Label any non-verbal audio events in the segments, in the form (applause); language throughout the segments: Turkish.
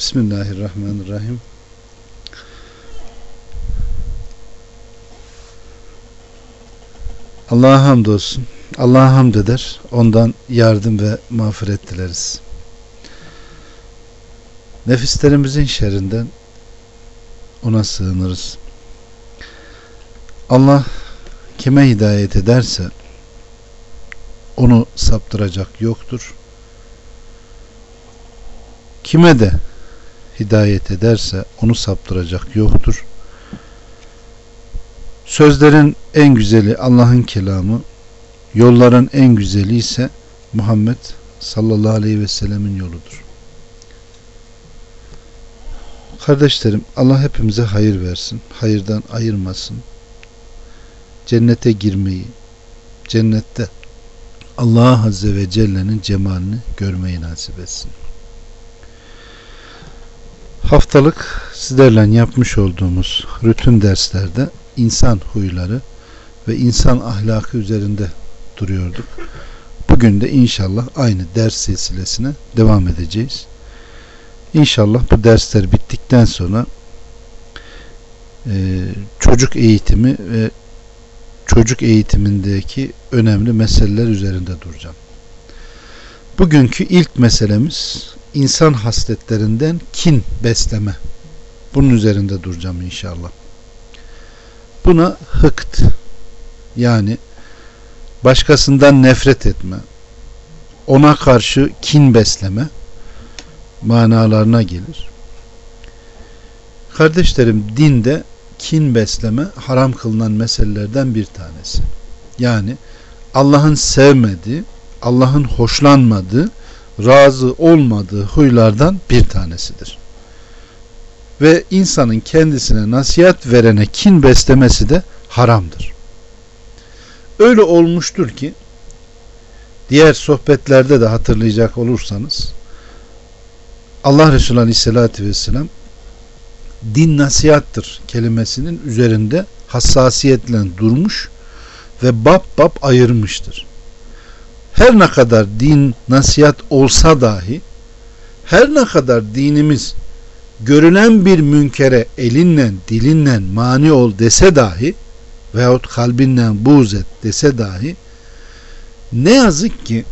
Bismillahirrahmanirrahim. Allah'a hamdolsun. Allah'a hamd eder. Ondan yardım ve mağfiret dileriz. Nefislerimizin şerrinden ona sığınırız. Allah kime hidayet ederse onu saptıracak yoktur. Kime de hidayet ederse onu saptıracak yoktur. Sözlerin en güzeli Allah'ın kelamı, yolların en güzeli ise Muhammed sallallahu aleyhi ve sellemin yoludur. Kardeşlerim Allah hepimize hayır versin. Hayırdan ayırmasın. Cennete girmeyi, cennette Allah Azze ve Celle'nin cemalini görmeyi nasip etsin. Haftalık sizlerle yapmış olduğumuz rutin derslerde insan huyları ve insan ahlakı üzerinde duruyorduk. Bugün de inşallah aynı ders silsilesine devam edeceğiz. İnşallah bu dersler bittikten sonra e, çocuk eğitimi ve çocuk eğitimindeki önemli meseleler üzerinde duracağım. Bugünkü ilk meselemiz insan hasletlerinden kin besleme. Bunun üzerinde duracağım inşallah. Buna hıkt yani başkasından nefret etme, ona karşı kin besleme manalarına gelir. Kardeşlerim dinde kin besleme haram kılınan meselelerden bir tanesi. Yani Allah'ın sevmediği, Allah'ın hoşlanmadığı, razı olmadığı huylardan bir tanesidir. Ve insanın kendisine nasihat verene kin beslemesi de haramdır. Öyle olmuştur ki diğer sohbetlerde de hatırlayacak olursanız Allah Resulü Aleyhisselatü Vesselam din nasihattır kelimesinin üzerinde hassasiyetle durmuş ve bab bab ayırmıştır. Her ne kadar din nasihat olsa dahi her ne kadar dinimiz görülen bir münkere elinle dilinle mani ol dese dahi veyahut kalbinden buğz et dese dahi ne yazık ki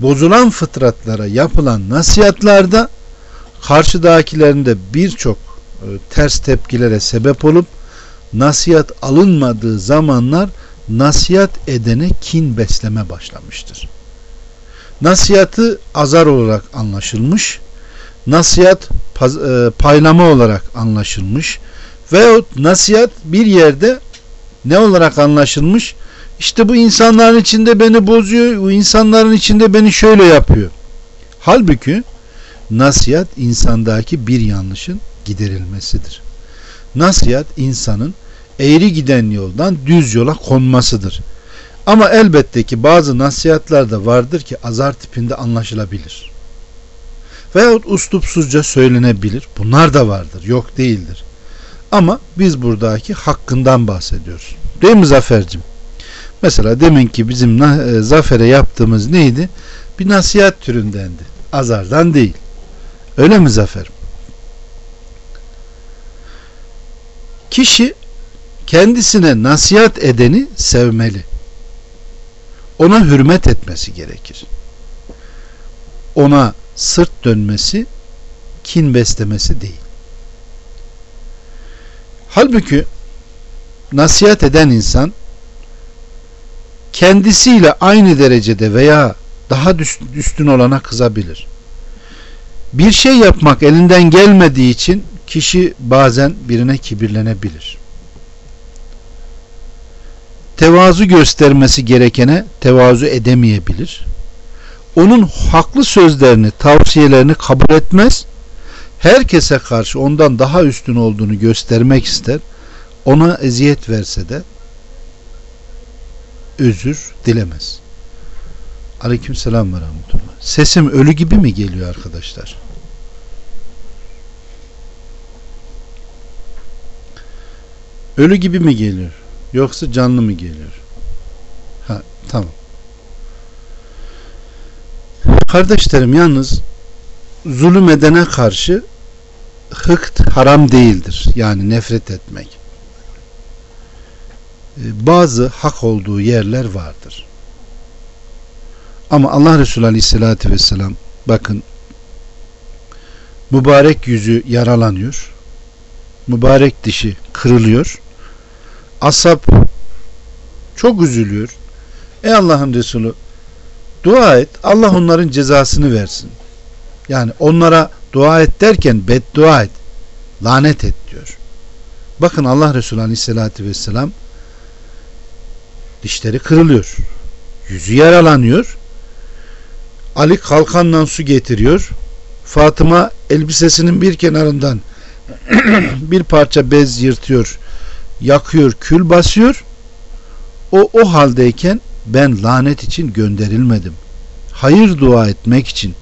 bozulan fıtratlara yapılan nasihatlarda karşıdakilerinde birçok e, ters tepkilere sebep olup nasihat alınmadığı zamanlar nasihat edene kin besleme başlamıştır. Nasihatı azar olarak anlaşılmış, nasihat e, paylama olarak anlaşılmış veyahut nasihat bir yerde ne olarak anlaşılmış? İşte bu insanların içinde beni bozuyor, bu insanların içinde beni şöyle yapıyor. Halbuki nasihat insandaki bir yanlışın giderilmesidir. Nasihat insanın eğri giden yoldan düz yola konmasıdır. Ama elbette ki bazı nasihatler de vardır ki azar tipinde anlaşılabilir. Veyahut ustupsuzca söylenebilir. Bunlar da vardır. Yok değildir. Ama biz buradaki hakkından bahsediyoruz. Değil mi Zafer'cim? Mesela demin ki bizim e, Zafer'e yaptığımız neydi? Bir nasihat türündendi. Azardan değil. Öyle mi Zafer? Kişi kendisine nasihat edeni sevmeli. Ona hürmet etmesi gerekir. Ona sırt dönmesi, kin beslemesi değil. Halbuki nasihat eden insan kendisiyle aynı derecede veya daha üstün olana kızabilir. Bir şey yapmak elinden gelmediği için kişi bazen birine kibirlenebilir. Tevazu göstermesi gerekene tevazu edemeyebilir. Onun haklı sözlerini, tavsiyelerini kabul etmez. Herkese karşı ondan daha üstün olduğunu göstermek ister. Ona eziyet verse de özür dilemez. Aleyküm selam ve rahmetullah. Sesim ölü gibi mi geliyor arkadaşlar? Ölü gibi mi geliyor? Yoksa canlı mı geliyor? Ha, tamam. Kardeşlerim yalnız zulüm edene karşı hıkt haram değildir. Yani nefret etmek. Ee, bazı hak olduğu yerler vardır. Ama Allah Resulü Aleyhisselatü Vesselam bakın mübarek yüzü yaralanıyor. Mübarek dişi kırılıyor. Asap çok üzülüyor. Ey Allah'ın Resulü dua et. Allah onların cezasını versin. Yani onlara dua et derken beddua et. Lanet et diyor. Bakın Allah Resulü Aleyhisselatü Vesselam dişleri kırılıyor. Yüzü yaralanıyor. Ali kalkanla su getiriyor. Fatıma elbisesinin bir kenarından (clears throat) bir parça bez yırtıyor. Yakıyor, kül basıyor. O o haldeyken ben lanet için gönderilmedim. Hayır dua etmek için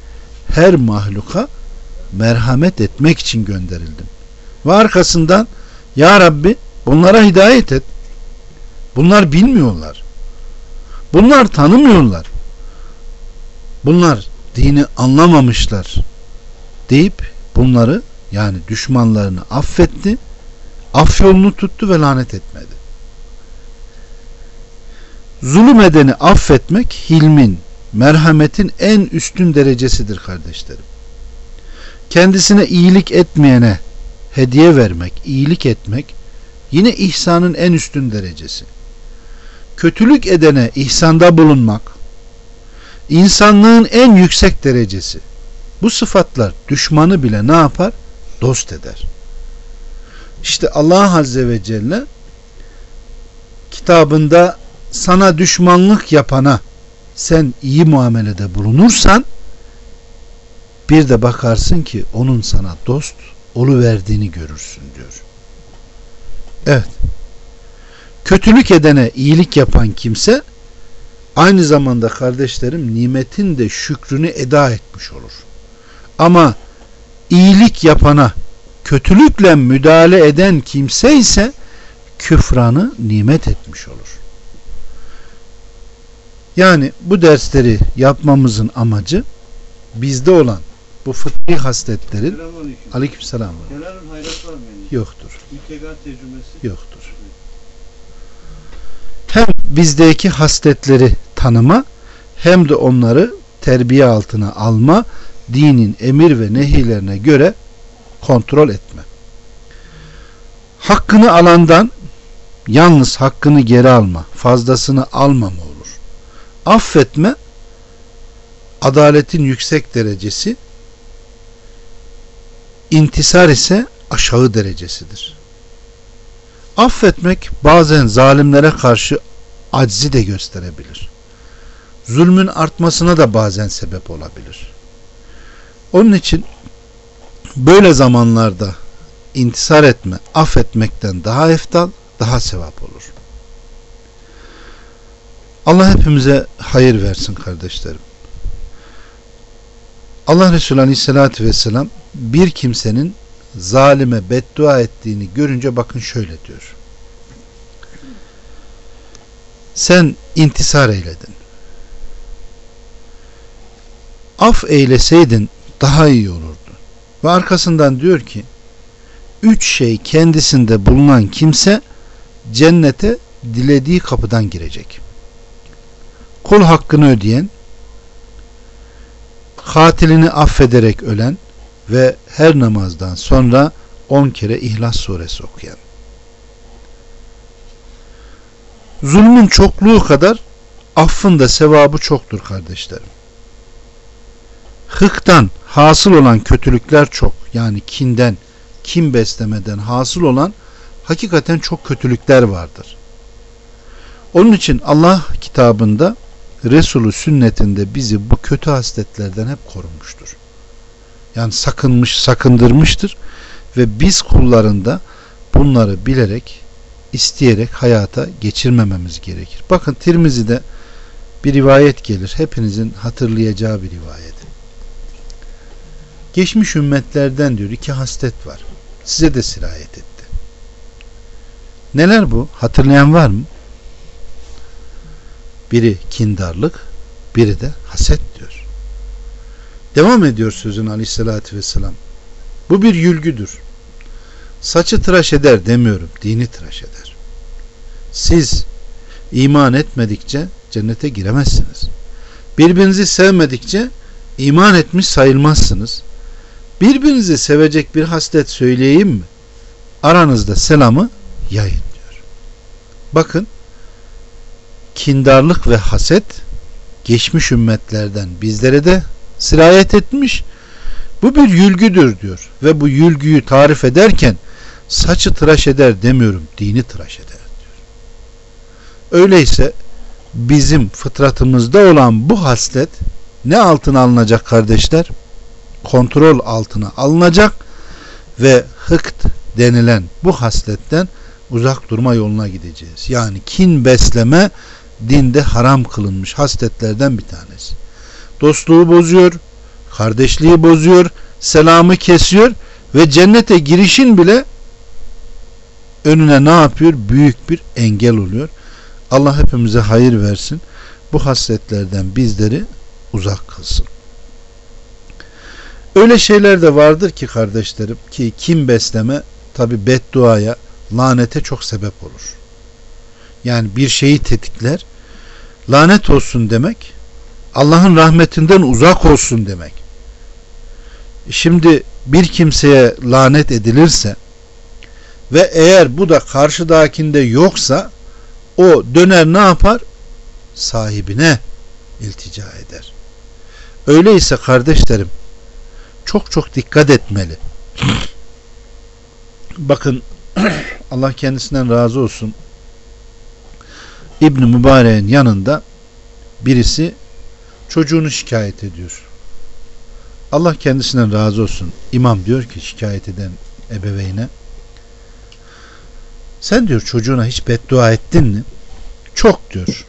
her mahluka merhamet etmek için gönderildim. Ve arkasından Ya Rabbi bunlara hidayet et. Bunlar bilmiyorlar. Bunlar tanımıyorlar. Bunlar dini anlamamışlar deyip bunları yani düşmanlarını affetti. Af yolunu tuttu ve lanet etmedi. Zulüm edeni affetmek hilmin, merhametin en üstün derecesidir kardeşlerim. Kendisine iyilik etmeyene hediye vermek, iyilik etmek yine ihsanın en üstün derecesi. Kötülük edene ihsanda bulunmak insanlığın en yüksek derecesi. Bu sıfatlar düşmanı bile ne yapar? Dost eder. İşte Allah Azze ve Celle kitabında sana düşmanlık yapana sen iyi muamelede bulunursan bir de bakarsın ki onun sana dost olu verdiğini görürsün diyor. Evet. Kötülük edene iyilik yapan kimse aynı zamanda kardeşlerim nimetin de şükrünü eda etmiş olur. Ama iyilik yapana kötülükle müdahale eden kimse ise küfranı nimet etmiş olur. Yani bu dersleri yapmamızın amacı bizde olan bu fıtri hasletlerin aleykümselam yoktur. Yoktur. Hem bizdeki hasletleri tanıma hem de onları terbiye altına alma, dinin emir ve nehilerine göre kontrol etme. Hakkını alandan yalnız hakkını geri alma, fazlasını almama olur. Affetme adaletin yüksek derecesi, intisar ise aşağı derecesidir. Affetmek bazen zalimlere karşı aczi de gösterebilir. Zulmün artmasına da bazen sebep olabilir. Onun için böyle zamanlarda intisar etme, affetmekten daha eftal, daha sevap olur. Allah hepimize hayır versin kardeşlerim. Allah Resulü Aleyhisselatü Vesselam bir kimsenin zalime beddua ettiğini görünce bakın şöyle diyor. Sen intisar eyledin. Af eyleseydin daha iyi olurdu. Ve arkasından diyor ki üç şey kendisinde bulunan kimse cennete dilediği kapıdan girecek. Kul hakkını ödeyen, katilini affederek ölen ve her namazdan sonra on kere İhlas suresi okuyan. Zulmün çokluğu kadar affın da sevabı çoktur kardeşlerim. Hıktan hasıl olan kötülükler çok. Yani kinden, kim beslemeden hasıl olan hakikaten çok kötülükler vardır. Onun için Allah kitabında Resulü sünnetinde bizi bu kötü hasletlerden hep korumuştur. Yani sakınmış, sakındırmıştır ve biz kullarında bunları bilerek, isteyerek hayata geçirmememiz gerekir. Bakın Tirmizi'de bir rivayet gelir. Hepinizin hatırlayacağı bir rivayet. Geçmiş ümmetlerden diyor iki haslet var. Size de sirayet etti. Neler bu? Hatırlayan var mı? Biri kindarlık, biri de haset diyor. Devam ediyor sözün aleyhissalatü vesselam. Bu bir yülgüdür. Saçı tıraş eder demiyorum. Dini tıraş eder. Siz iman etmedikçe cennete giremezsiniz. Birbirinizi sevmedikçe iman etmiş sayılmazsınız. Birbirinizi sevecek bir haslet söyleyeyim mi? Aranızda selamı yayın diyor. Bakın kindarlık ve haset geçmiş ümmetlerden bizlere de sirayet etmiş. Bu bir yülgüdür diyor. Ve bu yülgüyü tarif ederken saçı tıraş eder demiyorum. Dini tıraş eder diyor. Öyleyse bizim fıtratımızda olan bu haslet ne altına alınacak kardeşler? Kontrol altına alınacak ve hıkt denilen bu hasletten uzak durma yoluna gideceğiz. Yani kin besleme dinde haram kılınmış hasletlerden bir tanesi. Dostluğu bozuyor, kardeşliği bozuyor, selamı kesiyor ve cennete girişin bile önüne ne yapıyor? Büyük bir engel oluyor. Allah hepimize hayır versin. Bu hasletlerden bizleri uzak kılsın. Öyle şeyler de vardır ki kardeşlerim ki kim besleme tabi bedduaya, lanete çok sebep olur. Yani bir şeyi tetikler. Lanet olsun demek Allah'ın rahmetinden uzak olsun demek. Şimdi bir kimseye lanet edilirse ve eğer bu da karşıdakinde yoksa o döner ne yapar? Sahibine iltica eder. Öyleyse kardeşlerim çok çok dikkat etmeli. Bakın (clears throat) Allah kendisinden razı olsun. İbn Mübarek'in yanında birisi çocuğunu şikayet ediyor. Allah kendisinden razı olsun. İmam diyor ki şikayet eden ebeveyne sen diyor çocuğuna hiç beddua ettin mi? Çok diyor.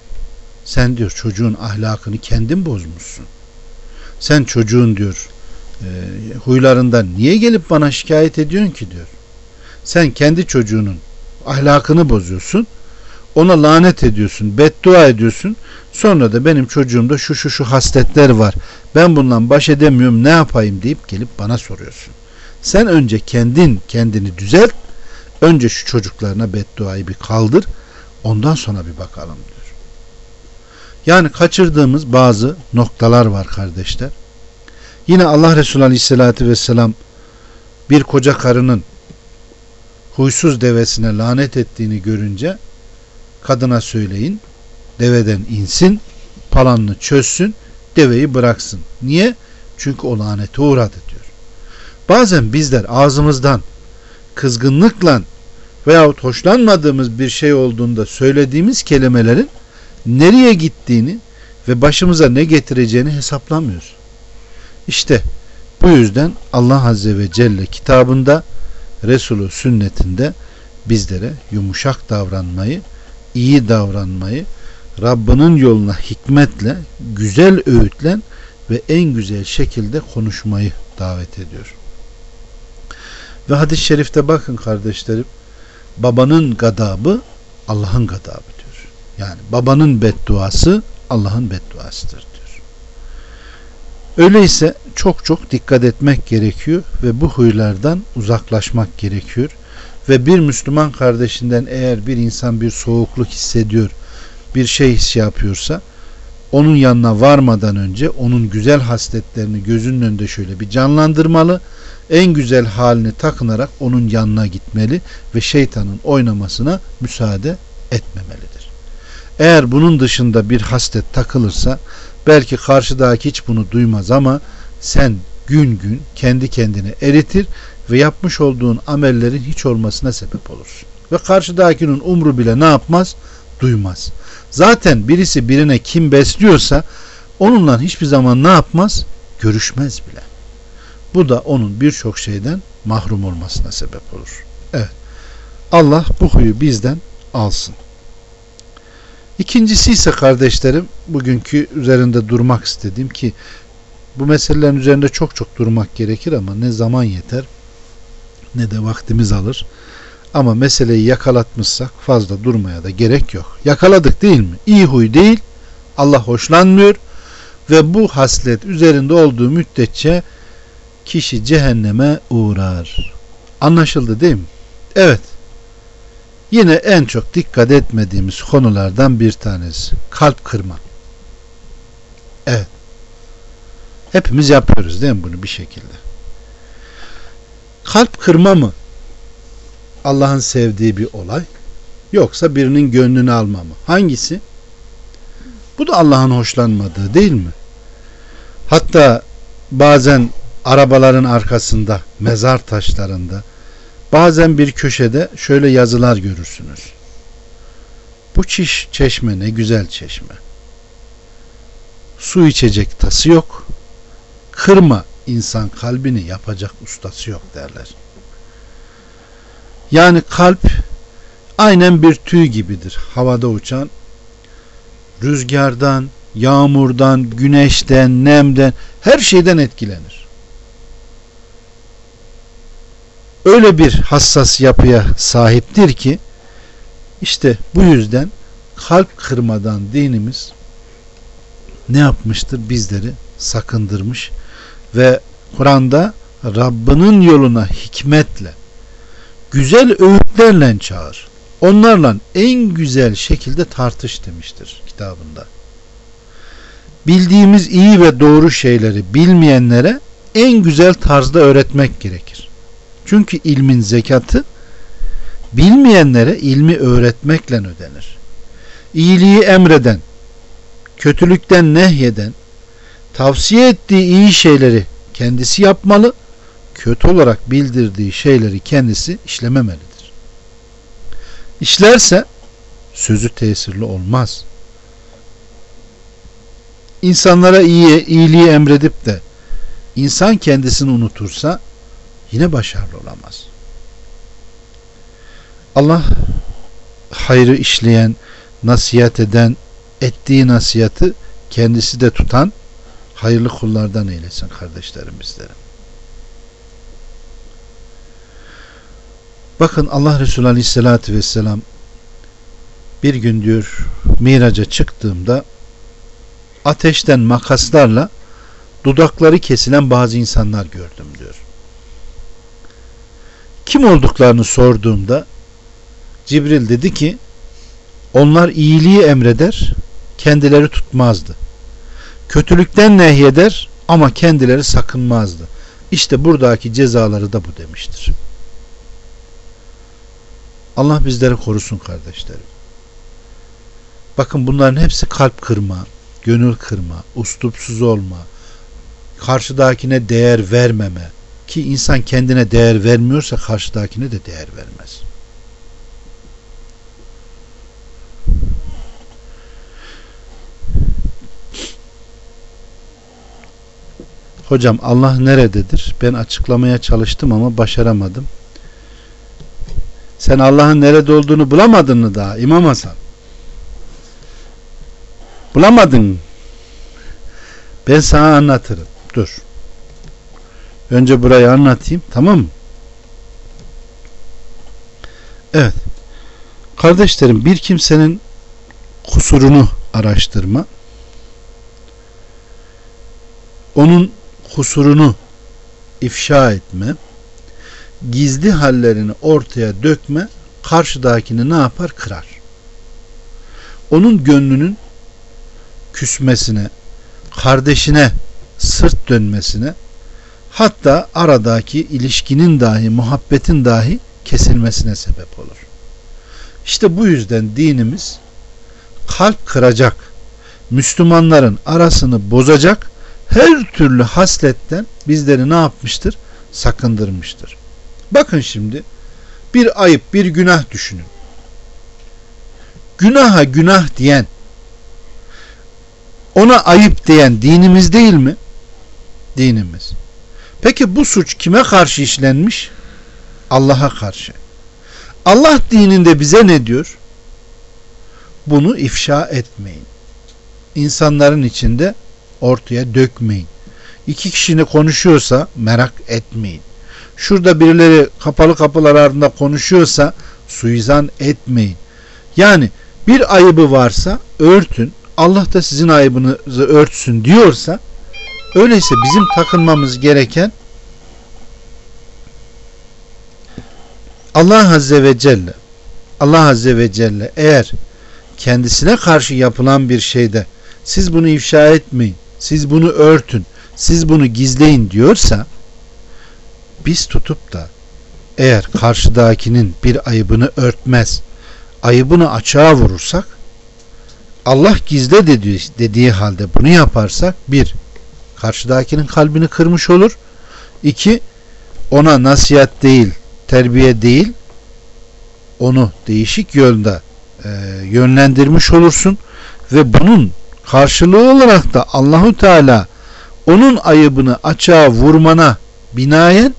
Sen diyor çocuğun ahlakını kendin bozmuşsun. Sen çocuğun diyor e, huylarından niye gelip bana şikayet ediyorsun ki diyor. Sen kendi çocuğunun ahlakını bozuyorsun. Ona lanet ediyorsun, beddua ediyorsun. Sonra da benim çocuğumda şu şu şu hasletler var. Ben bundan baş edemiyorum ne yapayım deyip gelip bana soruyorsun. Sen önce kendin kendini düzelt. Önce şu çocuklarına bedduayı bir kaldır. Ondan sonra bir bakalım diyor. Yani kaçırdığımız bazı noktalar var kardeşler. Yine Allah Resulü Aleyhisselatü Vesselam bir koca karının huysuz devesine lanet ettiğini görünce kadına söyleyin deveden insin palanını çözsün deveyi bıraksın. Niye? Çünkü o lanete uğradı diyor. Bazen bizler ağzımızdan kızgınlıkla veyahut hoşlanmadığımız bir şey olduğunda söylediğimiz kelimelerin nereye gittiğini ve başımıza ne getireceğini hesaplamıyoruz. İşte bu yüzden Allah Azze ve Celle kitabında Resulü sünnetinde bizlere yumuşak davranmayı, iyi davranmayı, Rabbinin yoluna hikmetle, güzel öğütlen ve en güzel şekilde konuşmayı davet ediyor. Ve hadis-i şerifte bakın kardeşlerim, babanın gadabı Allah'ın gadabı diyor. Yani babanın bedduası Allah'ın bedduasıdır. Öyleyse çok çok dikkat etmek gerekiyor ve bu huylardan uzaklaşmak gerekiyor. Ve bir Müslüman kardeşinden eğer bir insan bir soğukluk hissediyor, bir şey his yapıyorsa onun yanına varmadan önce onun güzel hasletlerini gözünün önünde şöyle bir canlandırmalı. En güzel halini takınarak onun yanına gitmeli ve şeytanın oynamasına müsaade etmemelidir. Eğer bunun dışında bir haslet takılırsa belki karşıdaki hiç bunu duymaz ama sen gün gün kendi kendine eritir ve yapmış olduğun amellerin hiç olmasına sebep olursun. Ve karşıdakinin umru bile ne yapmaz? Duymaz. Zaten birisi birine kim besliyorsa onunla hiçbir zaman ne yapmaz? Görüşmez bile. Bu da onun birçok şeyden mahrum olmasına sebep olur. Evet. Allah bu huyu bizden alsın. İkincisi ise kardeşlerim bugünkü üzerinde durmak istediğim ki bu meselelerin üzerinde çok çok durmak gerekir ama ne zaman yeter ne de vaktimiz alır. Ama meseleyi yakalatmışsak fazla durmaya da gerek yok. Yakaladık değil mi? İyi huy değil. Allah hoşlanmıyor ve bu haslet üzerinde olduğu müddetçe kişi cehenneme uğrar. Anlaşıldı değil mi? Evet. Yine en çok dikkat etmediğimiz konulardan bir tanesi. Kalp kırma. Evet. Hepimiz yapıyoruz değil mi bunu bir şekilde? Kalp kırma mı? Allah'ın sevdiği bir olay. Yoksa birinin gönlünü alma mı? Hangisi? Bu da Allah'ın hoşlanmadığı değil mi? Hatta bazen arabaların arkasında, mezar taşlarında, bazen bir köşede şöyle yazılar görürsünüz. Bu çiş çeşme ne güzel çeşme. Su içecek tası yok. Kırma insan kalbini yapacak ustası yok derler. Yani kalp aynen bir tüy gibidir. Havada uçan rüzgardan, yağmurdan, güneşten, nemden her şeyden etkilenir. Öyle bir hassas yapıya sahiptir ki işte bu yüzden kalp kırmadan dinimiz ne yapmıştır? Bizleri sakındırmış ve Kur'an'da Rabbinin yoluna hikmetle güzel öğütlerle çağır. Onlarla en güzel şekilde tartış demiştir kitabında. Bildiğimiz iyi ve doğru şeyleri bilmeyenlere en güzel tarzda öğretmek gerekir. Çünkü ilmin zekatı bilmeyenlere ilmi öğretmekle ödenir. İyiliği emreden, kötülükten nehyeden, tavsiye ettiği iyi şeyleri kendisi yapmalı, kötü olarak bildirdiği şeyleri kendisi işlememelidir. İşlerse sözü tesirli olmaz. İnsanlara iyi, iyiliği emredip de insan kendisini unutursa yine başarılı olamaz. Allah hayrı işleyen, nasihat eden, ettiği nasihatı kendisi de tutan hayırlı kullardan eylesin kardeşlerim bizlerim. Bakın Allah Resulü Aleyhisselatü Vesselam bir gün diyor miraca çıktığımda ateşten makaslarla dudakları kesilen bazı insanlar gördüm diyor. Kim olduklarını sorduğumda Cibril dedi ki onlar iyiliği emreder kendileri tutmazdı. Kötülükten nehyeder ama kendileri sakınmazdı. İşte buradaki cezaları da bu demiştir. Allah bizleri korusun kardeşlerim. Bakın bunların hepsi kalp kırma, gönül kırma, ustupsuz olma, karşıdakine değer vermeme ki insan kendine değer vermiyorsa karşıdakine de değer vermez. Hocam Allah nerededir? Ben açıklamaya çalıştım ama başaramadım. Sen Allah'ın nerede olduğunu bulamadın mı daha İmam Hasan? Bulamadın. Ben sana anlatırım. Dur. Önce burayı anlatayım. Tamam mı? Evet. Kardeşlerim bir kimsenin kusurunu araştırma onun kusurunu ifşa etme gizli hallerini ortaya dökme karşıdakini ne yapar? Kırar. Onun gönlünün küsmesine, kardeşine sırt dönmesine, hatta aradaki ilişkinin dahi, muhabbetin dahi kesilmesine sebep olur. İşte bu yüzden dinimiz kalp kıracak, Müslümanların arasını bozacak her türlü hasletten bizleri ne yapmıştır? Sakındırmıştır. Bakın şimdi bir ayıp, bir günah düşünün. Günaha günah diyen, ona ayıp diyen dinimiz değil mi? Dinimiz. Peki bu suç kime karşı işlenmiş? Allah'a karşı. Allah dininde bize ne diyor? Bunu ifşa etmeyin. İnsanların içinde ortaya dökmeyin. İki kişinin konuşuyorsa merak etmeyin şurada birileri kapalı kapılar ardında konuşuyorsa suizan etmeyin. Yani bir ayıbı varsa örtün. Allah da sizin ayıbınızı örtsün diyorsa Öyleyse bizim takılmamız gereken Allah Azze ve Celle Allah Azze ve Celle eğer kendisine karşı yapılan bir şeyde siz bunu ifşa etmeyin, siz bunu örtün, siz bunu gizleyin diyorsa biz tutup da eğer karşıdakinin bir ayıbını örtmez, ayıbını açığa vurursak Allah gizle dediği, dediği halde bunu yaparsak bir, karşıdakinin kalbini kırmış olur. iki ona nasihat değil, terbiye değil, onu değişik yönde e, yönlendirmiş olursun ve bunun karşılığı olarak da Allahu Teala onun ayıbını açığa vurmana binaen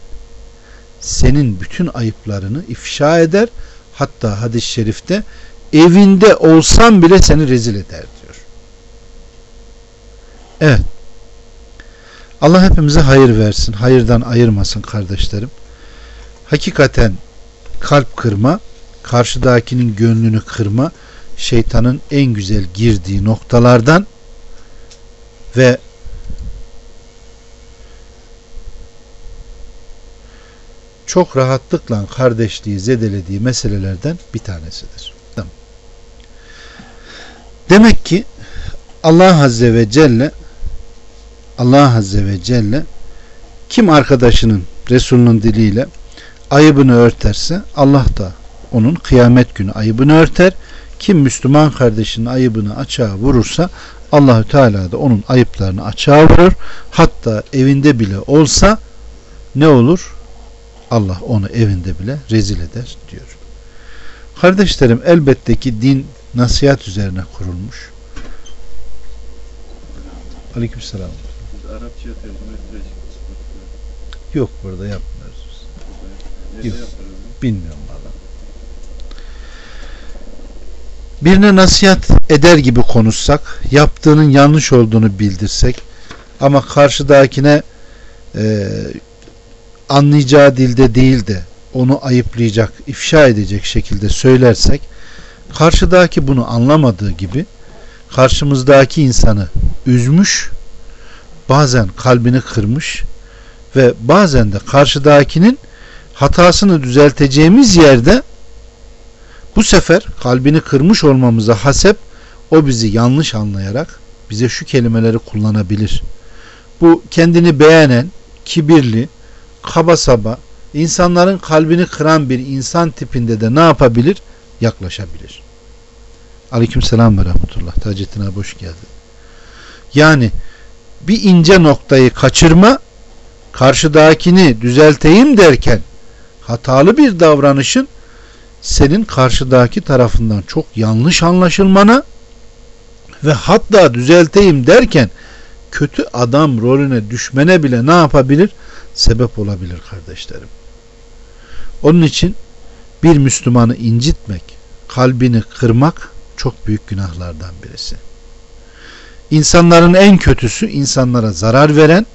senin bütün ayıplarını ifşa eder. Hatta hadis-i şerifte evinde olsan bile seni rezil eder diyor. Evet. Allah hepimize hayır versin. Hayırdan ayırmasın kardeşlerim. Hakikaten kalp kırma, karşıdakinin gönlünü kırma şeytanın en güzel girdiği noktalardan ve çok rahatlıkla kardeşliği zedelediği meselelerden bir tanesidir. Demek ki Allah Azze ve Celle Allah Azze ve Celle kim arkadaşının Resulünün diliyle ayıbını örterse Allah da onun kıyamet günü ayıbını örter. Kim Müslüman kardeşinin ayıbını açığa vurursa Allahü Teala da onun ayıplarını açığa vurur. Hatta evinde bile olsa ne olur? Allah onu evinde bile rezil eder diyor. Kardeşlerim elbette ki din nasihat üzerine kurulmuş. Aleykümselam. Yok burada yapmıyoruz biz. Yok. Bilmiyorum valla. Birine nasihat eder gibi konuşsak, yaptığının yanlış olduğunu bildirsek ama karşıdakine e, anlayacağı dilde değil de onu ayıplayacak, ifşa edecek şekilde söylersek karşıdaki bunu anlamadığı gibi karşımızdaki insanı üzmüş, bazen kalbini kırmış ve bazen de karşıdakinin hatasını düzelteceğimiz yerde bu sefer kalbini kırmış olmamıza hasep o bizi yanlış anlayarak bize şu kelimeleri kullanabilir. Bu kendini beğenen, kibirli, kaba saba, insanların kalbini kıran bir insan tipinde de ne yapabilir? Yaklaşabilir. Aleyküm selam ve rahmetullah. Taceddin abi hoş geldin. Yani bir ince noktayı kaçırma, karşıdakini düzelteyim derken hatalı bir davranışın senin karşıdaki tarafından çok yanlış anlaşılmana ve hatta düzelteyim derken kötü adam rolüne düşmene bile ne yapabilir? Sebep olabilir kardeşlerim. Onun için bir Müslümanı incitmek, kalbini kırmak çok büyük günahlardan birisi. İnsanların en kötüsü insanlara zarar veren,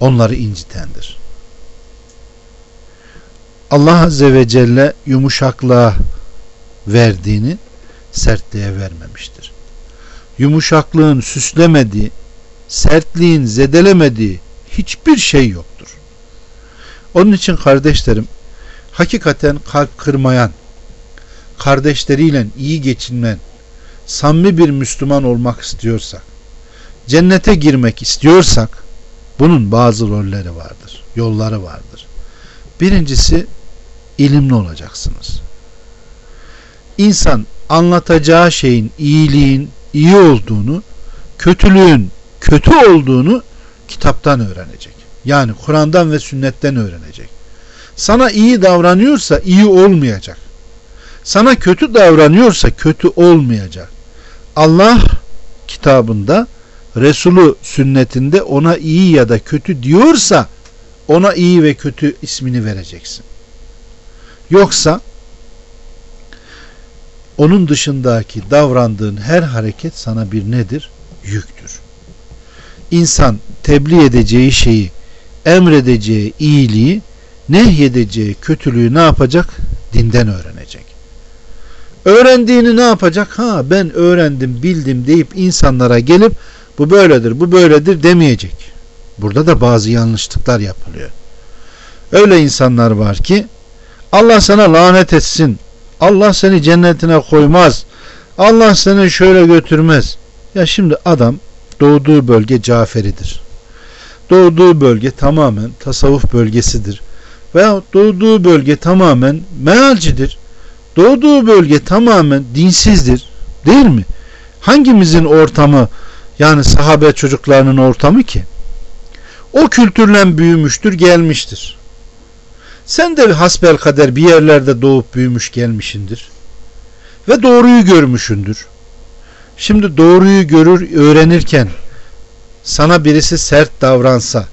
onları incitendir. Allah Azze ve Celle yumuşaklığa verdiğini sertliğe vermemiştir. Yumuşaklığın süslemediği, sertliğin zedelemediği hiçbir şey yoktur. Onun için kardeşlerim, hakikaten kalp kırmayan, kardeşleriyle iyi geçinmen, samimi bir Müslüman olmak istiyorsak, cennete girmek istiyorsak, bunun bazı rolleri vardır, yolları vardır. Birincisi, ilimli olacaksınız. İnsan anlatacağı şeyin iyiliğin iyi olduğunu, kötülüğün kötü olduğunu kitaptan öğrenecek. Yani Kur'an'dan ve sünnetten öğrenecek. Sana iyi davranıyorsa iyi olmayacak. Sana kötü davranıyorsa kötü olmayacak. Allah kitabında Resulü sünnetinde ona iyi ya da kötü diyorsa ona iyi ve kötü ismini vereceksin. Yoksa onun dışındaki davrandığın her hareket sana bir nedir? Yüktür. İnsan tebliğ edeceği şeyi, emredeceği iyiliği, nehyedeceği kötülüğü ne yapacak? Dinden öğrenecek. Öğrendiğini ne yapacak? Ha ben öğrendim, bildim deyip insanlara gelip bu böyledir, bu böyledir demeyecek. Burada da bazı yanlışlıklar yapılıyor. Öyle insanlar var ki Allah sana lanet etsin. Allah seni cennetine koymaz. Allah seni şöyle götürmez. Ya şimdi adam doğduğu bölge Caferi'dir. Doğduğu bölge tamamen tasavvuf bölgesidir. Veya doğduğu bölge tamamen mealcidir. Doğduğu bölge tamamen dinsizdir. Değil mi? Hangimizin ortamı yani sahabe çocuklarının ortamı ki? O kültürle büyümüştür, gelmiştir. Sen de hasbel kader bir yerlerde doğup büyümüş gelmişindir. Ve doğruyu görmüşündür. Şimdi doğruyu görür, öğrenirken sana birisi sert davransa,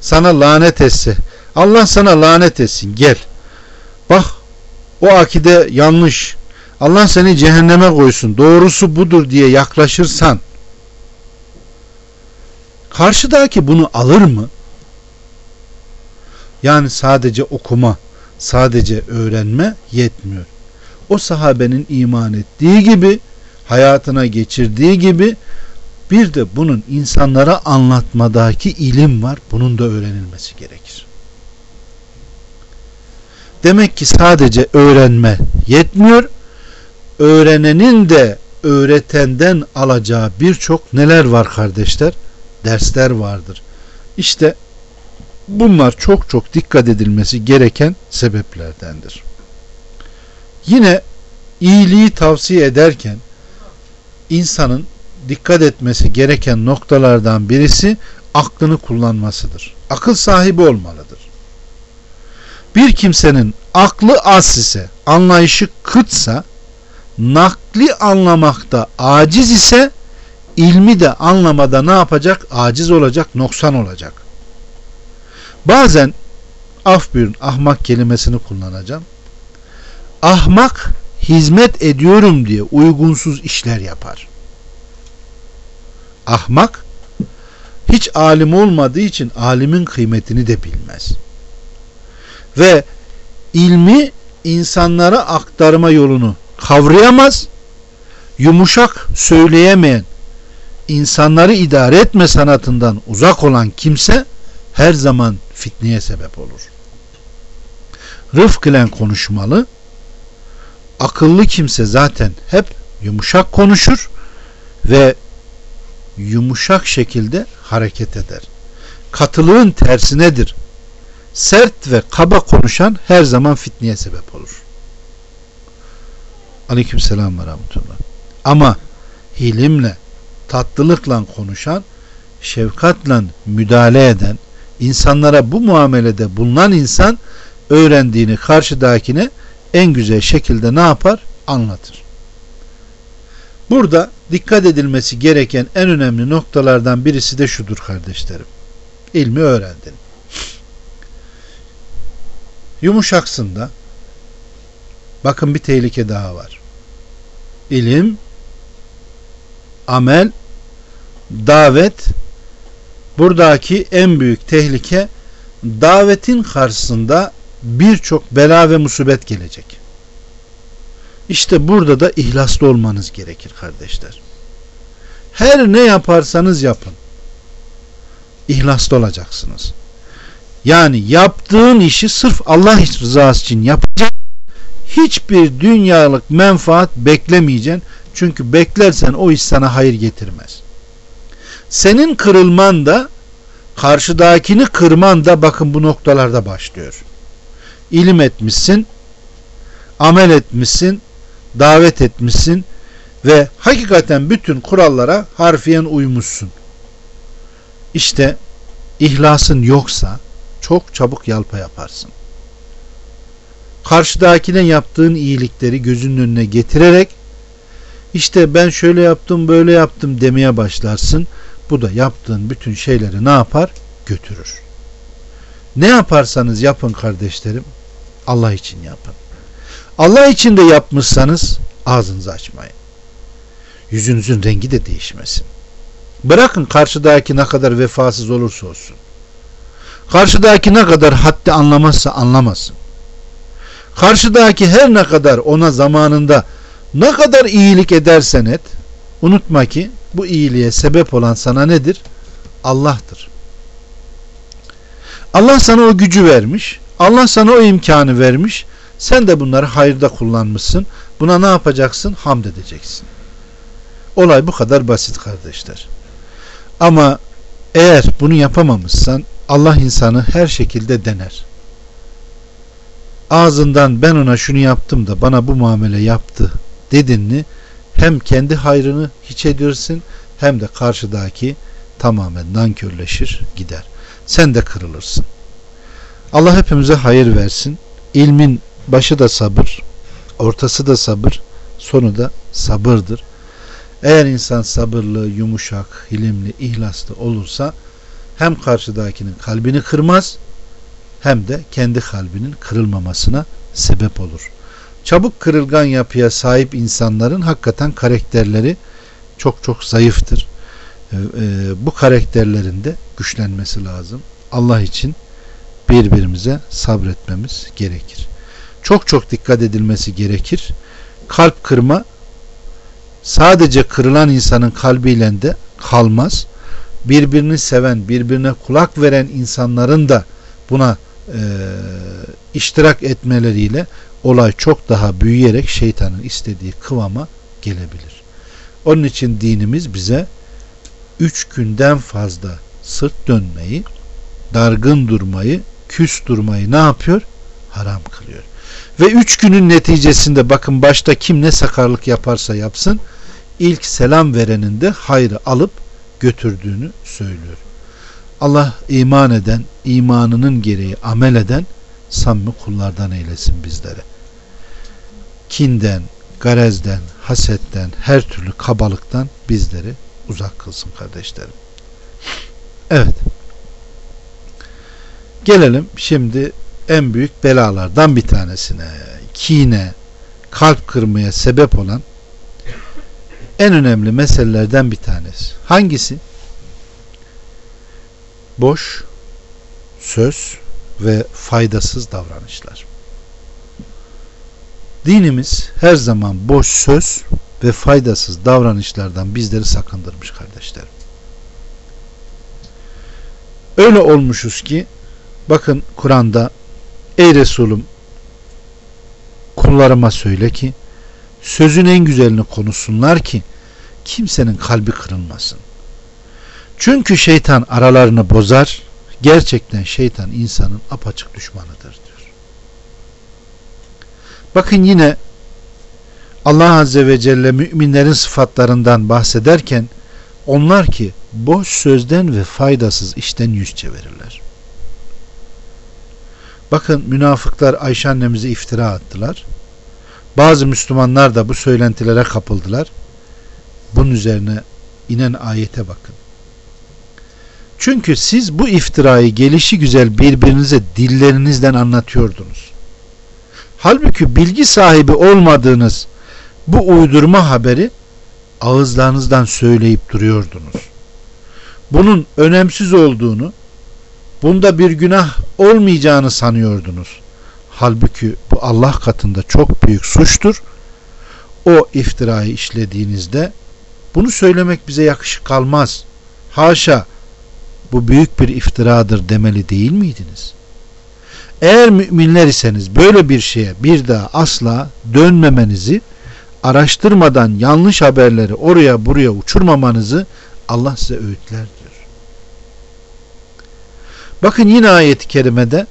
sana lanet etse, Allah sana lanet etsin gel. Bak o akide yanlış. Allah seni cehenneme koysun. Doğrusu budur diye yaklaşırsan karşıdaki bunu alır mı? Yani sadece okuma, sadece öğrenme yetmiyor. O sahabenin iman ettiği gibi, hayatına geçirdiği gibi bir de bunun insanlara anlatmadaki ilim var. Bunun da öğrenilmesi gerekir. Demek ki sadece öğrenme yetmiyor. Öğrenenin de öğretenden alacağı birçok neler var kardeşler? Dersler vardır. İşte bunlar çok çok dikkat edilmesi gereken sebeplerdendir. Yine iyiliği tavsiye ederken insanın dikkat etmesi gereken noktalardan birisi aklını kullanmasıdır. Akıl sahibi olmalıdır. Bir kimsenin aklı az ise, anlayışı kıtsa, nakli anlamakta aciz ise, ilmi de anlamada ne yapacak? Aciz olacak, noksan olacak. Bazen af buyurun ahmak kelimesini kullanacağım. Ahmak hizmet ediyorum diye uygunsuz işler yapar. Ahmak hiç alim olmadığı için alimin kıymetini de bilmez. Ve ilmi insanlara aktarma yolunu kavrayamaz, yumuşak söyleyemeyen, insanları idare etme sanatından uzak olan kimse her zaman fitneye sebep olur. Rıfk ile konuşmalı. Akıllı kimse zaten hep yumuşak konuşur ve yumuşak şekilde hareket eder. Katılığın tersinedir. Sert ve kaba konuşan her zaman fitneye sebep olur. Aleyküm selam ve rahmetullah. Ama hilimle, tatlılıkla konuşan, şefkatle müdahale eden, insanlara bu muamelede bulunan insan öğrendiğini karşıdakine en güzel şekilde ne yapar? Anlatır. Burada dikkat edilmesi gereken en önemli noktalardan birisi de şudur kardeşlerim. İlmi öğrendin. Yumuşaksın da bakın bir tehlike daha var. İlim, amel, davet buradaki en büyük tehlike davetin karşısında birçok bela ve musibet gelecek. İşte burada da ihlaslı olmanız gerekir kardeşler. Her ne yaparsanız yapın. İhlaslı olacaksınız. Yani yaptığın işi sırf Allah rızası için yapacak. Hiçbir dünyalık menfaat beklemeyeceksin. Çünkü beklersen o iş sana hayır getirmez. Senin kırılman da karşıdakini kırman da bakın bu noktalarda başlıyor. İlim etmişsin, amel etmişsin, davet etmişsin ve hakikaten bütün kurallara harfiyen uymuşsun. İşte ihlasın yoksa çok çabuk yalpa yaparsın. Karşıdakine yaptığın iyilikleri gözünün önüne getirerek işte ben şöyle yaptım böyle yaptım demeye başlarsın. Bu da yaptığın bütün şeyleri ne yapar? Götürür. Ne yaparsanız yapın kardeşlerim Allah için yapın. Allah için de yapmışsanız ağzınızı açmayın. Yüzünüzün rengi de değişmesin. Bırakın karşıdaki ne kadar vefasız olursa olsun. Karşıdaki ne kadar haddi anlamazsa anlamasın. Karşıdaki her ne kadar ona zamanında ne kadar iyilik edersen et, unutma ki bu iyiliğe sebep olan sana nedir? Allah'tır. Allah sana o gücü vermiş. Allah sana o imkanı vermiş. Sen de bunları hayırda kullanmışsın. Buna ne yapacaksın? Hamd edeceksin. Olay bu kadar basit kardeşler. Ama eğer bunu yapamamışsan Allah insanı her şekilde dener. Ağzından ben ona şunu yaptım da bana bu muamele yaptı dedin mi hem kendi hayrını hiç ediyorsun hem de karşıdaki tamamen nankörleşir gider. Sen de kırılırsın. Allah hepimize hayır versin. İlmin başı da sabır, ortası da sabır, sonu da sabırdır. Eğer insan sabırlı, yumuşak, hilimli, ihlaslı olursa hem karşıdakinin kalbini kırmaz hem de kendi kalbinin kırılmamasına sebep olur. Çabuk kırılgan yapıya sahip insanların hakikaten karakterleri çok çok zayıftır. Ee, e, bu karakterlerin de güçlenmesi lazım. Allah için birbirimize sabretmemiz gerekir. Çok çok dikkat edilmesi gerekir. Kalp kırma sadece kırılan insanın kalbiyle de kalmaz. Birbirini seven, birbirine kulak veren insanların da buna e, iştirak etmeleriyle olay çok daha büyüyerek şeytanın istediği kıvama gelebilir. Onun için dinimiz bize üç günden fazla sırt dönmeyi, dargın durmayı, küs durmayı ne yapıyor? Haram kılıyor. Ve üç günün neticesinde bakın başta kim ne sakarlık yaparsa yapsın ilk selam verenin de hayrı alıp götürdüğünü söylüyor. Allah iman eden, imanının gereği amel eden samimi kullardan eylesin bizlere. Kinden, garezden, hasetten, her türlü kabalıktan bizleri uzak kılsın kardeşlerim. Evet. Gelelim şimdi en büyük belalardan bir tanesine. Kine, kalp kırmaya sebep olan en önemli meselelerden bir tanesi. Hangisi? Boş, söz ve faydasız davranışlar. Dinimiz her zaman boş söz ve faydasız davranışlardan bizleri sakındırmış kardeşlerim. Öyle olmuşuz ki bakın Kur'an'da ey Resulüm kullarıma söyle ki sözün en güzelini konuşsunlar ki kimsenin kalbi kırılmasın. Çünkü şeytan aralarını bozar. Gerçekten şeytan insanın apaçık düşmanıdır. Bakın yine Allah Azze ve Celle müminlerin sıfatlarından bahsederken onlar ki boş sözden ve faydasız işten yüz çevirirler. Bakın münafıklar Ayşe annemize iftira attılar. Bazı Müslümanlar da bu söylentilere kapıldılar. Bunun üzerine inen ayete bakın. Çünkü siz bu iftirayı gelişi güzel birbirinize dillerinizden anlatıyordunuz. Halbuki bilgi sahibi olmadığınız bu uydurma haberi ağızlarınızdan söyleyip duruyordunuz. Bunun önemsiz olduğunu, bunda bir günah olmayacağını sanıyordunuz. Halbuki bu Allah katında çok büyük suçtur. O iftirayı işlediğinizde bunu söylemek bize yakışık kalmaz. Haşa bu büyük bir iftiradır demeli değil miydiniz? Eğer müminler iseniz böyle bir şeye bir daha asla dönmemenizi araştırmadan yanlış haberleri oraya buraya uçurmamanızı Allah size öğütler diyor. Bakın yine ayet-i kerimede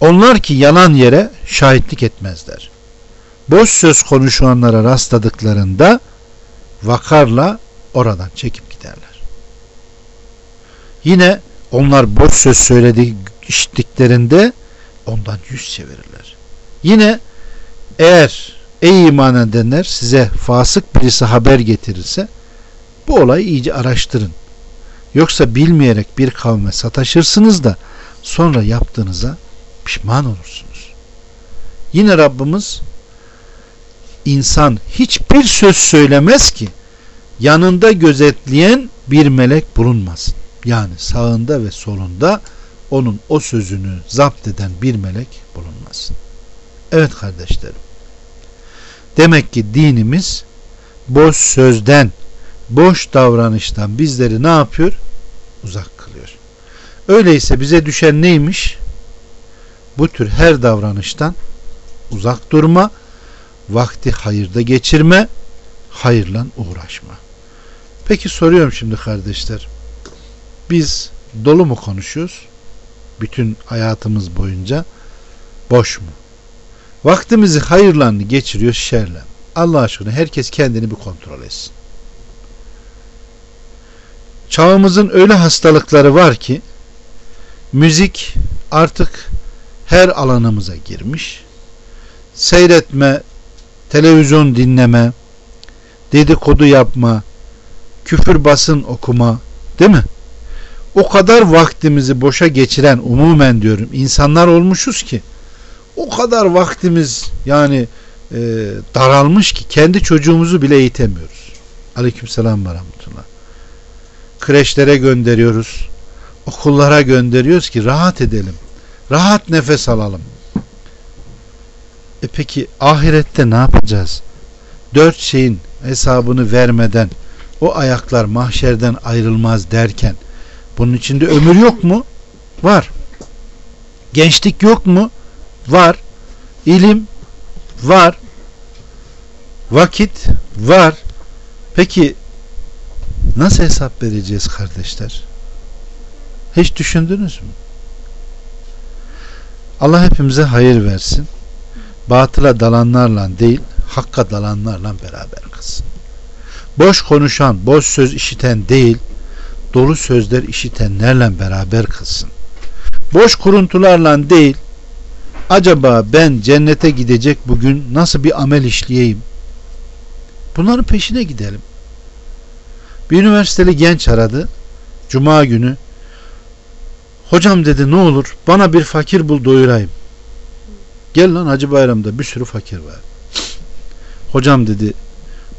onlar ki yalan yere şahitlik etmezler. Boş söz konuşanlara rastladıklarında vakarla oradan çekip giderler. Yine onlar boş söz söylediği işittiklerinde ondan yüz çevirirler. Yine eğer ey iman edenler size fasık birisi haber getirirse bu olayı iyice araştırın. Yoksa bilmeyerek bir kavme sataşırsınız da sonra yaptığınıza pişman olursunuz. Yine Rabbimiz insan hiçbir söz söylemez ki yanında gözetleyen bir melek bulunmasın. Yani sağında ve solunda onun o sözünü zapt eden bir melek bulunmasın. Evet kardeşlerim. Demek ki dinimiz boş sözden, boş davranıştan bizleri ne yapıyor? Uzak kılıyor. Öyleyse bize düşen neymiş? bu tür her davranıştan uzak durma, vakti hayırda geçirme, hayırla uğraşma. Peki soruyorum şimdi kardeşler. Biz dolu mu konuşuyoruz? Bütün hayatımız boyunca boş mu? Vaktimizi hayırla geçiriyor şerle. Allah aşkına herkes kendini bir kontrol etsin. Çağımızın öyle hastalıkları var ki müzik artık her alanımıza girmiş. Seyretme, televizyon dinleme, dedikodu yapma, küfür basın okuma, değil mi? O kadar vaktimizi boşa geçiren umumen diyorum insanlar olmuşuz ki o kadar vaktimiz yani e, daralmış ki kendi çocuğumuzu bile eğitemiyoruz. Aleykümselam ve rahmetullah. Kreşlere gönderiyoruz. Okullara gönderiyoruz ki rahat edelim. Rahat nefes alalım. E peki ahirette ne yapacağız? Dört şeyin hesabını vermeden o ayaklar mahşerden ayrılmaz derken bunun içinde ömür yok mu? Var. Gençlik yok mu? Var. İlim var. Vakit var. Peki nasıl hesap vereceğiz kardeşler? Hiç düşündünüz mü? Allah hepimize hayır versin. Batıla dalanlarla değil, hakka dalanlarla beraber kılsın. Boş konuşan, boş söz işiten değil, dolu sözler işitenlerle beraber kılsın. Boş kuruntularla değil, acaba ben cennete gidecek bugün nasıl bir amel işleyeyim? Bunların peşine gidelim. Bir üniversiteli genç aradı. Cuma günü. Hocam dedi ne olur bana bir fakir bul doyurayım. Gel lan Hacı Bayram'da bir sürü fakir var. (laughs) Hocam dedi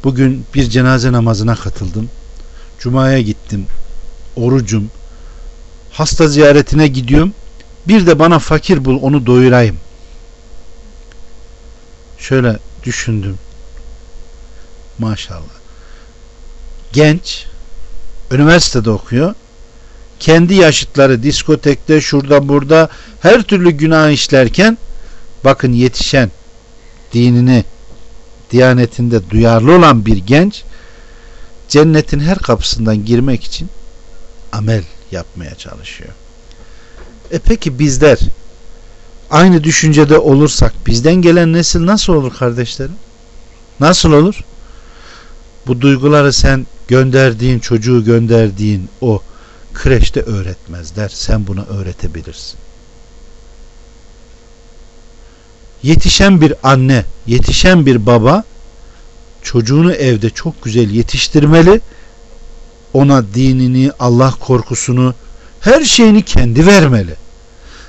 bugün bir cenaze namazına katıldım. Cuma'ya gittim. Orucum. Hasta ziyaretine gidiyorum. Bir de bana fakir bul onu doyurayım. Şöyle düşündüm. Maşallah. Genç üniversitede okuyor. Kendi yaşıtları diskotekte şurada burada her türlü günah işlerken bakın yetişen dinini diyanetinde duyarlı olan bir genç cennetin her kapısından girmek için amel yapmaya çalışıyor. E peki bizler aynı düşüncede olursak bizden gelen nesil nasıl olur kardeşlerim? Nasıl olur? Bu duyguları sen gönderdiğin çocuğu gönderdiğin o kreşte öğretmezler. Sen buna öğretebilirsin. Yetişen bir anne, yetişen bir baba çocuğunu evde çok güzel yetiştirmeli. Ona dinini, Allah korkusunu, her şeyini kendi vermeli.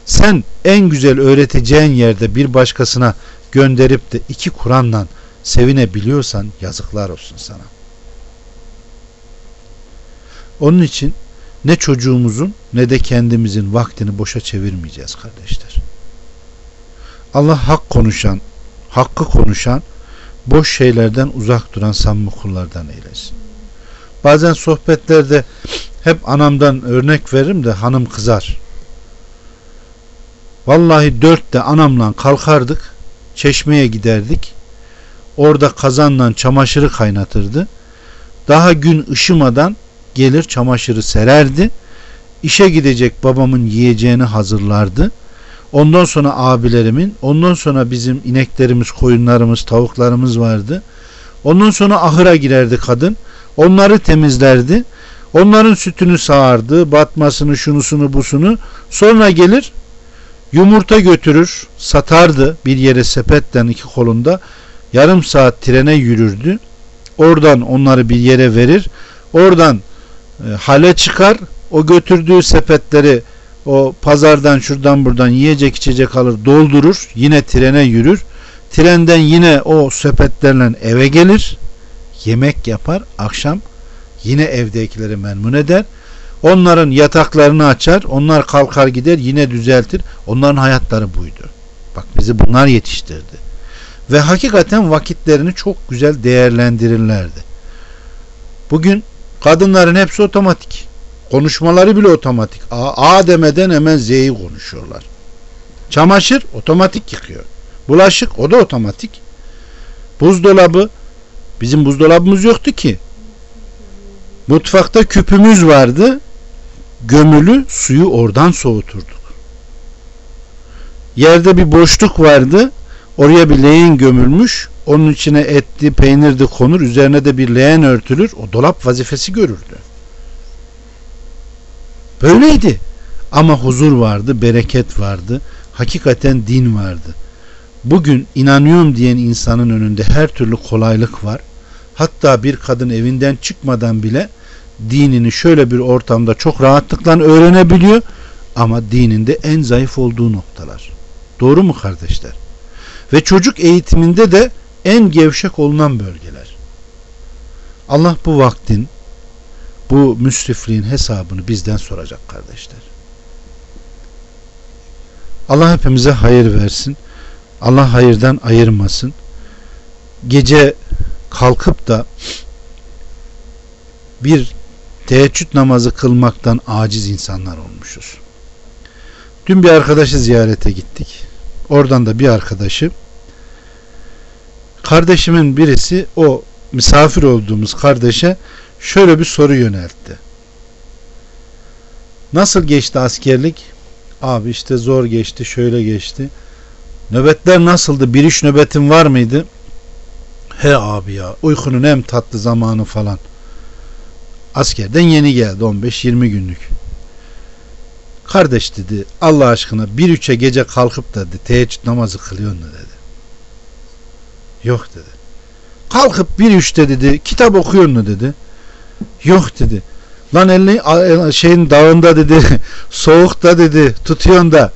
Sen en güzel öğreteceğin yerde bir başkasına gönderip de iki Kur'an'la sevinebiliyorsan yazıklar olsun sana. Onun için ne çocuğumuzun ne de kendimizin vaktini boşa çevirmeyeceğiz kardeşler. Allah hak konuşan, hakkı konuşan, boş şeylerden uzak duran samimi kullardan eylesin. Bazen sohbetlerde hep anamdan örnek veririm de hanım kızar. Vallahi dörtte anamla kalkardık, çeşmeye giderdik. Orada kazanla çamaşırı kaynatırdı. Daha gün ışımadan gelir çamaşırı sererdi. İşe gidecek babamın yiyeceğini hazırlardı. Ondan sonra abilerimin, ondan sonra bizim ineklerimiz, koyunlarımız, tavuklarımız vardı. Ondan sonra ahıra girerdi kadın. Onları temizlerdi. Onların sütünü sağardı, batmasını, şunusunu, busunu. Sonra gelir yumurta götürür, satardı bir yere sepetten iki kolunda. Yarım saat trene yürürdü. Oradan onları bir yere verir. Oradan e, hale çıkar. O götürdüğü sepetleri o pazardan şuradan buradan yiyecek içecek alır doldurur. Yine trene yürür. Trenden yine o sepetlerle eve gelir. Yemek yapar. Akşam yine evdekileri memnun eder. Onların yataklarını açar. Onlar kalkar gider yine düzeltir. Onların hayatları buydu. Bak bizi bunlar yetiştirdi. Ve hakikaten vakitlerini çok güzel değerlendirirlerdi. Bugün kadınların hepsi otomatik. Konuşmaları bile otomatik. A, A demeden hemen Z'yi konuşuyorlar. Çamaşır otomatik yıkıyor. Bulaşık o da otomatik. Buzdolabı bizim buzdolabımız yoktu ki. Mutfakta küpümüz vardı. Gömülü suyu oradan soğuturduk. Yerde bir boşluk vardı. Oraya bir leğen gömülmüş. Onun içine etli, peynirdi konur. Üzerine de bir leğen örtülür. O dolap vazifesi görürdü. Böyleydi. Ama huzur vardı, bereket vardı. Hakikaten din vardı. Bugün inanıyorum diyen insanın önünde her türlü kolaylık var. Hatta bir kadın evinden çıkmadan bile dinini şöyle bir ortamda çok rahatlıkla öğrenebiliyor ama dininde en zayıf olduğu noktalar. Doğru mu kardeşler? Ve çocuk eğitiminde de en gevşek olunan bölgeler. Allah bu vaktin bu müsrifliğin hesabını bizden soracak kardeşler. Allah hepimize hayır versin. Allah hayırdan ayırmasın. Gece kalkıp da bir teheccüd namazı kılmaktan aciz insanlar olmuşuz. Dün bir arkadaşı ziyarete gittik. Oradan da bir arkadaşı kardeşimin birisi o misafir olduğumuz kardeşe şöyle bir soru yöneltti. Nasıl geçti askerlik? Abi işte zor geçti, şöyle geçti. Nöbetler nasıldı? Bir iş nöbetin var mıydı? He abi ya uykunun en tatlı zamanı falan. Askerden yeni geldi 15-20 günlük. Kardeş dedi Allah aşkına bir üçe gece kalkıp da dedi, teheccüd namazı kılıyor mu dedi. Yok dedi. Kalkıp bir üçte dedi kitap okuyor mu dedi. Yok dedi. Lan elini şeyin dağında dedi (laughs) soğukta dedi tutuyorsun da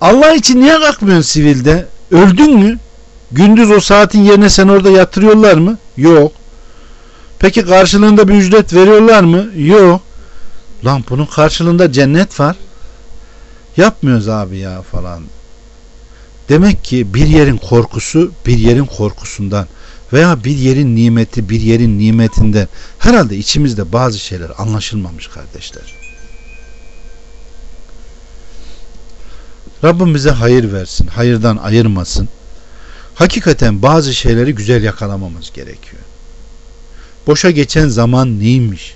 Allah için niye kalkmıyorsun sivilde? Öldün mü? Gündüz o saatin yerine sen orada yatırıyorlar mı? Yok. Peki karşılığında bir ücret veriyorlar mı? Yok. Lan bunun karşılığında cennet var. Yapmıyoruz abi ya falan. Demek ki bir yerin korkusu bir yerin korkusundan veya bir yerin nimeti bir yerin nimetinden herhalde içimizde bazı şeyler anlaşılmamış kardeşler. Rabbim bize hayır versin, hayırdan ayırmasın. Hakikaten bazı şeyleri güzel yakalamamız gerekiyor. Boşa geçen zaman neymiş?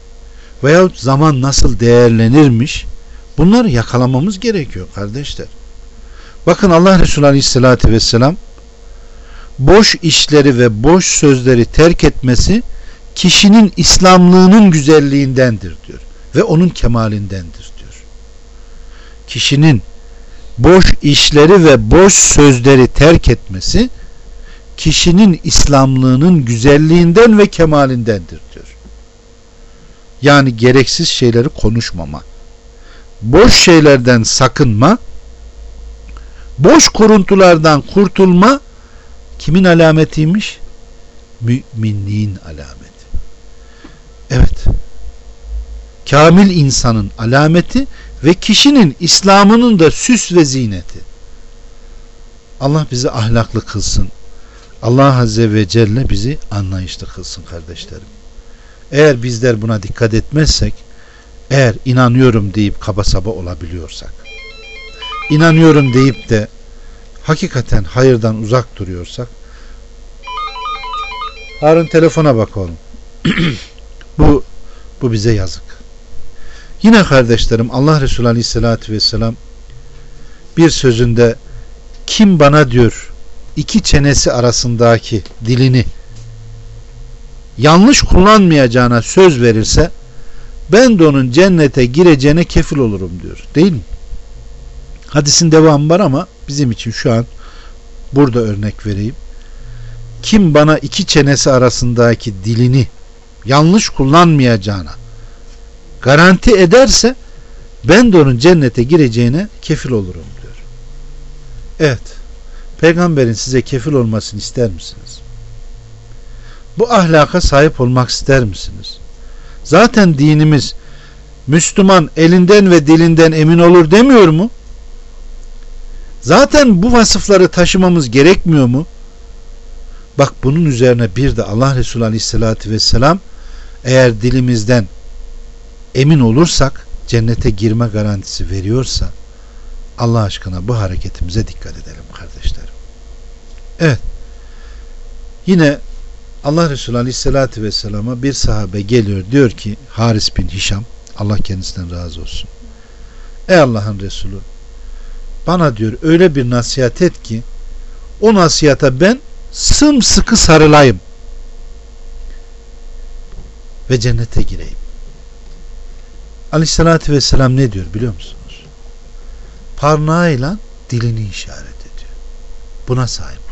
Veyahut zaman nasıl değerlenirmiş? Bunları yakalamamız gerekiyor kardeşler. Bakın Allah Resulü Aleyhisselatü Vesselam boş işleri ve boş sözleri terk etmesi kişinin İslamlığının güzelliğindendir diyor. Ve onun kemalindendir diyor. Kişinin boş işleri ve boş sözleri terk etmesi kişinin İslamlığının güzelliğinden ve kemalindendir diyor. Yani gereksiz şeyleri konuşmama, boş şeylerden sakınma, boş kuruntulardan kurtulma kimin alametiymiş? Müminliğin alameti. Evet. Kamil insanın alameti ve kişinin İslam'ının da süs ve zineti. Allah bizi ahlaklı kılsın. Allah Azze ve Celle bizi anlayışlı kılsın kardeşlerim. Eğer bizler buna dikkat etmezsek, eğer inanıyorum deyip kaba saba olabiliyorsak, inanıyorum deyip de hakikaten hayırdan uzak duruyorsak, Harun telefona bak oğlum. (clears throat) bu bu bize yazık. Yine kardeşlerim Allah Resulü Aleyhisselatü Vesselam bir sözünde kim bana diyor iki çenesi arasındaki dilini yanlış kullanmayacağına söz verirse ben de onun cennete gireceğine kefil olurum diyor. Değil mi? Hadisin devamı var ama bizim için şu an burada örnek vereyim. Kim bana iki çenesi arasındaki dilini yanlış kullanmayacağına garanti ederse ben de onun cennete gireceğine kefil olurum diyor. Evet. Peygamberin size kefil olmasını ister misiniz? Bu ahlaka sahip olmak ister misiniz? Zaten dinimiz Müslüman elinden ve dilinden emin olur demiyor mu? Zaten bu vasıfları taşımamız gerekmiyor mu? Bak bunun üzerine bir de Allah Resulü Aleyhisselatü Vesselam eğer dilimizden emin olursak cennete girme garantisi veriyorsa Allah aşkına bu hareketimize dikkat edelim kardeşlerim. Evet. Yine Allah Resulü Aleyhisselatü Vesselam'a bir sahabe geliyor diyor ki Haris bin Hişam Allah kendisinden razı olsun. Ey Allah'ın Resulü bana diyor öyle bir nasihat et ki o nasihata ben sımsıkı sarılayım ve cennete gireyim. Aleyhissalatü vesselam ne diyor biliyor musunuz? Parnağıyla dilini işaret ediyor. Buna sahip ol.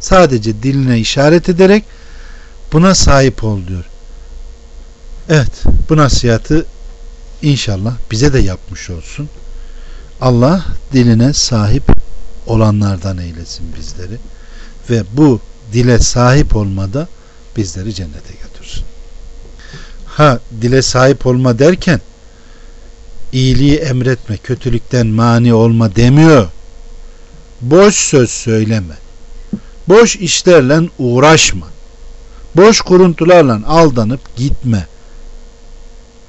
Sadece diline işaret ederek buna sahip ol diyor. Evet bu nasihatı inşallah bize de yapmış olsun. Allah diline sahip olanlardan eylesin bizleri ve bu dile sahip olmada bizleri cennete. Ha dile sahip olma derken iyiliği emretme, kötülükten mani olma demiyor. Boş söz söyleme. Boş işlerle uğraşma. Boş kuruntularla aldanıp gitme.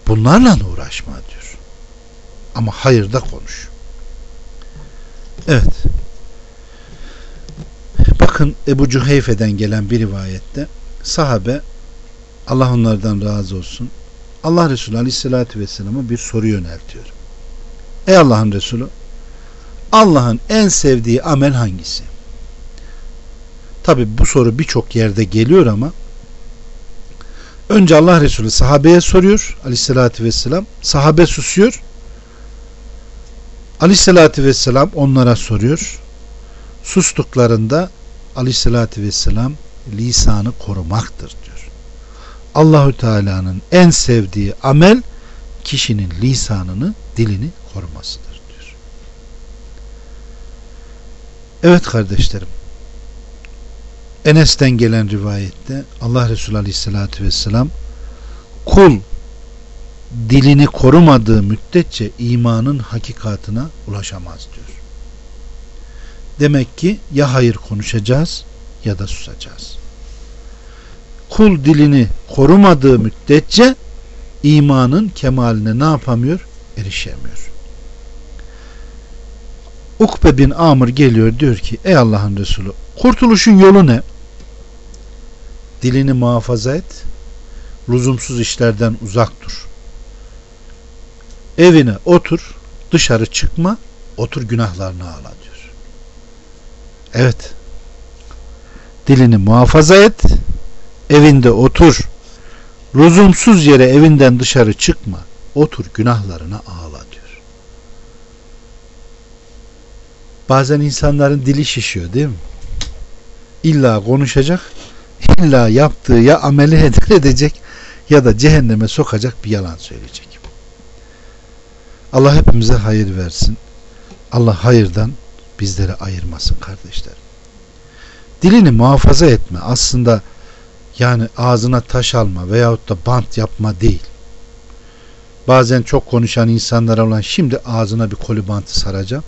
Bunlarla uğraşma diyor. Ama hayırda konuş. Evet. Bakın Ebu Cüheyfe'den gelen bir rivayette sahabe Allah onlardan razı olsun Allah Resulü Aleyhisselatü Vesselam'a bir soru yöneltiyor. Ey Allah'ın Resulü Allah'ın en sevdiği amel hangisi? Tabi bu soru birçok yerde geliyor ama önce Allah Resulü sahabeye soruyor Aleyhisselatü Vesselam sahabe susuyor Aleyhisselatü Vesselam onlara soruyor sustuklarında Aleyhisselatü Vesselam lisanı korumaktır diyor. Allahü Teala'nın en sevdiği amel kişinin lisanını, dilini korumasıdır diyor. Evet kardeşlerim. Enes'ten gelen rivayette Allah Resulü Aleyhisselatü Vesselam kul dilini korumadığı müddetçe imanın hakikatına ulaşamaz diyor. Demek ki ya hayır konuşacağız ya da susacağız. Kul dilini korumadığı müddetçe imanın kemaline ne yapamıyor? Erişemiyor. Ukbe bin Amr geliyor diyor ki ey Allah'ın Resulü kurtuluşun yolu ne? Dilini muhafaza et. Lüzumsuz işlerden uzak dur. Evine otur. Dışarı çıkma. Otur günahlarını ağla diyor. Evet dilini muhafaza et, evinde otur, lüzumsuz yere evinden dışarı çıkma, otur günahlarına ağla diyor. Bazen insanların dili şişiyor değil mi? İlla konuşacak, illa yaptığı ya ameli (laughs) edecek ya da cehenneme sokacak bir yalan söyleyecek. Allah hepimize hayır versin. Allah hayırdan bizleri ayırmasın kardeşler dilini muhafaza etme aslında yani ağzına taş alma veyahut da bant yapma değil. Bazen çok konuşan insanlara olan şimdi ağzına bir koli bantı saracağım.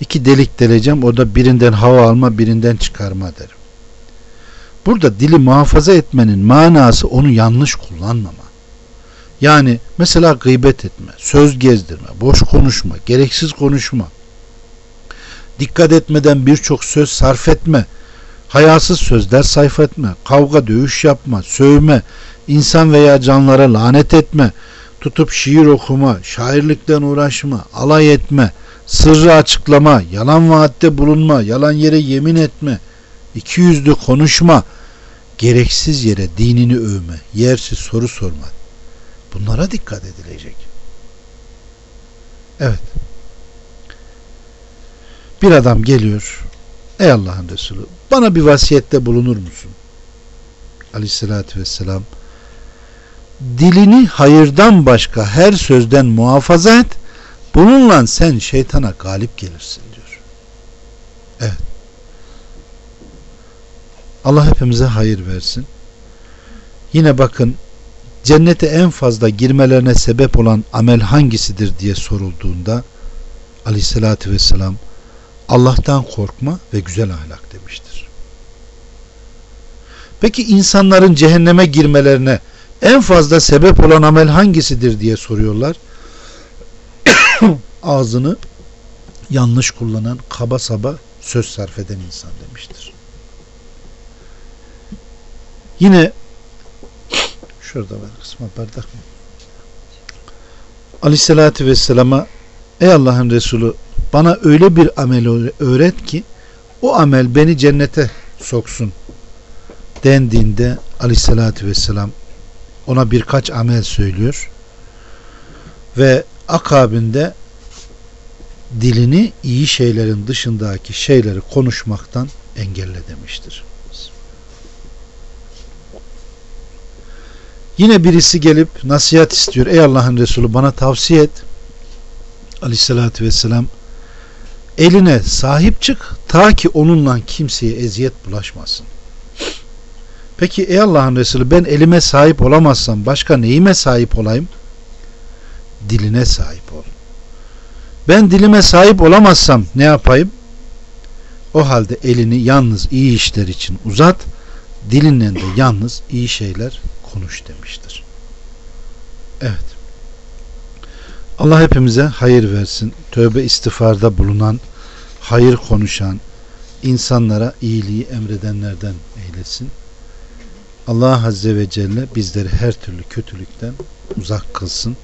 İki delik deleceğim. O da birinden hava alma birinden çıkarma derim. Burada dili muhafaza etmenin manası onu yanlış kullanmama. Yani mesela gıybet etme, söz gezdirme, boş konuşma, gereksiz konuşma, dikkat etmeden birçok söz sarf etme, hayasız sözler sayfa etme, kavga dövüş yapma, sövme, insan veya canlara lanet etme, tutup şiir okuma, şairlikten uğraşma, alay etme, sırrı açıklama, yalan vaatte bulunma, yalan yere yemin etme, iki yüzlü konuşma, gereksiz yere dinini övme, yersiz soru sorma. Bunlara dikkat edilecek. Evet. Bir adam geliyor. Ey Allah'ın Resulü bana bir vasiyette bulunur musun? Aleyhissalatü vesselam dilini hayırdan başka her sözden muhafaza et bununla sen şeytana galip gelirsin diyor. Evet. Allah hepimize hayır versin. Yine bakın cennete en fazla girmelerine sebep olan amel hangisidir diye sorulduğunda aleyhissalatü vesselam Allah'tan korkma ve güzel ahlak. Peki insanların cehenneme girmelerine en fazla sebep olan amel hangisidir diye soruyorlar. (coughs) ağzını yanlış kullanan, kaba saba söz sarf eden insan demiştir. Yine (coughs) şurada var kısma bardak mı? Aleyhissalatü Vesselam'a Ey Allah'ın Resulü bana öyle bir amel öğret ki o amel beni cennete soksun dendiğinde Aleyhissalatü Vesselam ona birkaç amel söylüyor ve akabinde dilini iyi şeylerin dışındaki şeyleri konuşmaktan engelle demiştir. Yine birisi gelip nasihat istiyor. Ey Allah'ın Resulü bana tavsiye et. Aleyhissalatü vesselam eline sahip çık ta ki onunla kimseye eziyet bulaşmasın. Peki ey Allah'ın Resulü ben elime sahip olamazsam başka neyime sahip olayım? Diline sahip ol. Ben dilime sahip olamazsam ne yapayım? O halde elini yalnız iyi işler için uzat, dilinle de yalnız iyi şeyler konuş demiştir. Evet. Allah hepimize hayır versin. Tövbe istiğfarda bulunan, hayır konuşan, insanlara iyiliği emredenlerden eylesin. Allah Azze ve Celle bizleri her türlü kötülükten uzak kılsın.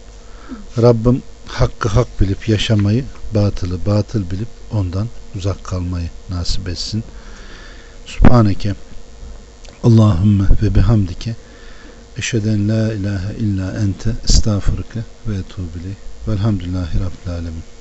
Rabbim hakkı hak bilip yaşamayı, batılı batıl bilip ondan uzak kalmayı nasip etsin. Subhaneke Allahümme ve bihamdike eşheden la ilahe illa ente estağfurke ve etubile velhamdülillahi rabbil alemin.